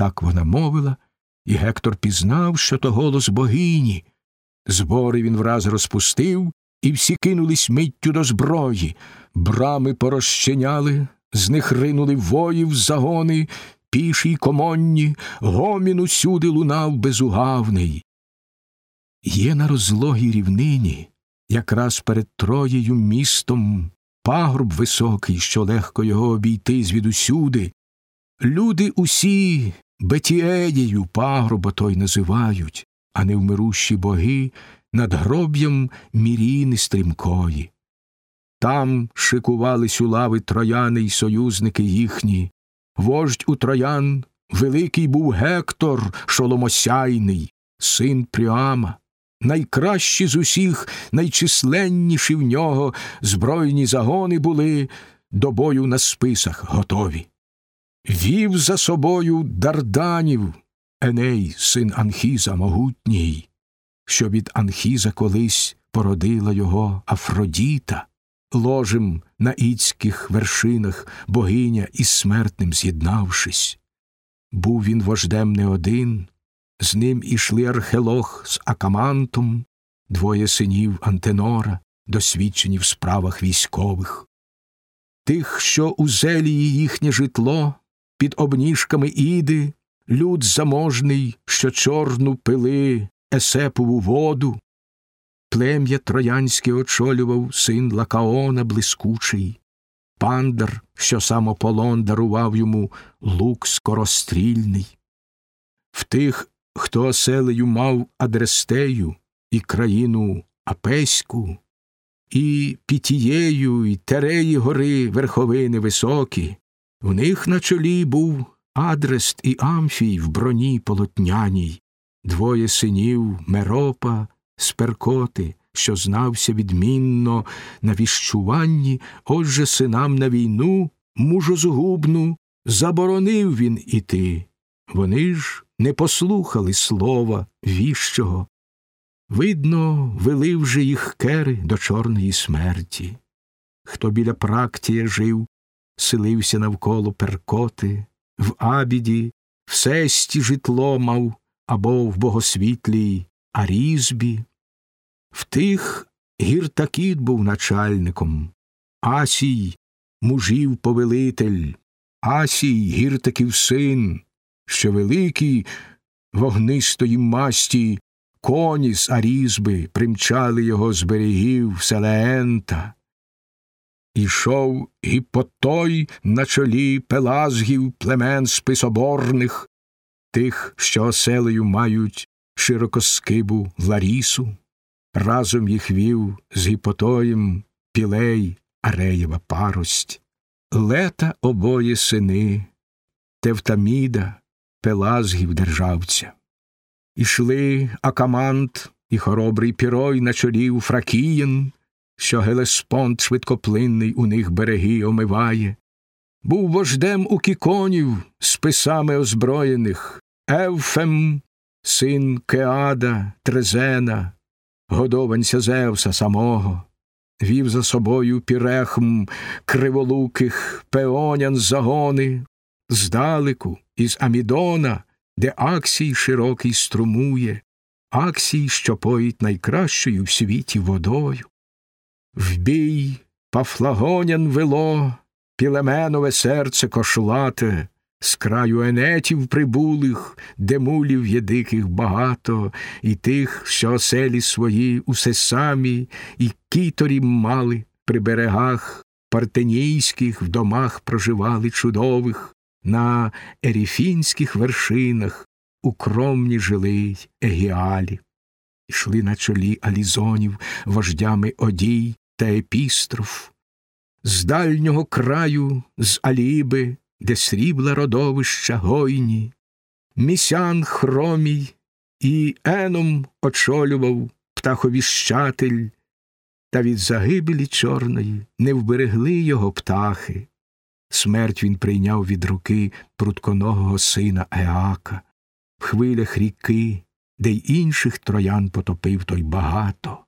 Так вона мовила, і Гектор пізнав, що то голос богині. Збори він враз розпустив, і всі кинулись миттю до зброї. Брами порозчиняли, з них ринули воїв загони, піші й комонні, гомін усюди лунав безугавний. Є на розлогій рівнині, якраз перед Троєю містом, пагорб високий, що легко його обійти звідусюди. Люди усі Бетіедією пагроба той називають, а невмирущі боги над гроб'ям міріни стрімкої. Там шикувались у лави трояни й союзники їхні. Вождь у троян великий був Гектор шоломосяйний, син Пріама. Найкращі з усіх, найчисленніші в нього збройні загони були, до бою на списах готові. Вів за собою дарданів Еней, син Анхіза могутній, що від Анхіза колись породила його Афродіта, ложем на іцьких вершинах богиня із смертним з'єднавшись. Був він вождем не один, з ним ішли Архелох з Акамантом, двоє синів Антенора, досвідчені в справах військових. Тих, що у зелії їхнє житло, під обніжками іди, люд заможний, що чорну пили Есепову воду, плем'я троянське очолював син Лакаона блискучий, пандар, що сам Аполлон дарував йому лук скорострільний. В тих, хто оселею мав Адрестею і країну Апеську, і Пітією, і Тереї гори верховини високі, в них на чолі був Адрест і Амфій в броні полотняній, двоє синів Меропа, Сперкоти, що знався відмінно на віщуванні, отже синам на війну, мужозгубну, заборонив він іти. Вони ж не послухали слова віщого. Видно, вели вже їх кери до чорної смерті. Хто біля практія жив, селився навколо перкоти, в абіді, в сесті житло мав або в богосвітлій Арізбі. В тих гіртакіт був начальником, Асій мужів повелитель, Асій гіртаків син, що великий вогнистої масті коні з Арізби примчали його з берегів Селеента. Ішов гіпотой на чолі пелазгів племен списоборних, тих, що оселею мають широкоскибу Ларісу, разом їх вів з гіпотоєм пілей Ареєва парость, лета обоє сини, Тевтаміда, пелазгів державця. Ішли Акамант і хоробрий пірой на чолі у Фракієн, що Гелеспонт швидкоплинний у них береги омиває, був вождем у кіконів з писами озброєних, Евфем, син Кеада, Трезена, годованця Зевса самого, вів за собою пірехм криволуких пеонян загони, здалеку, із Амідона, де Аксій широкий струмує, Аксій, що поїть найкращою в світі водою. В бій пафлагонян вело, пілеменове серце кошлате, з краю енетів прибулих, де мулів є диких багато, і тих, що оселі свої усе самі, і кіторі мали при берегах партенійських в домах проживали чудових, на еріфінських вершинах укромні жили егіалі. Ішли на чолі алізонів вождями одій та епістроф, з дальнього краю, з Аліби, де срібла родовища гойні, місян хромій і еном очолював птаховіщатель, та від загибелі чорної не вберегли його птахи. Смерть він прийняв від руки прутконогого сина Еака, в хвилях ріки, де й інших троян потопив той багато.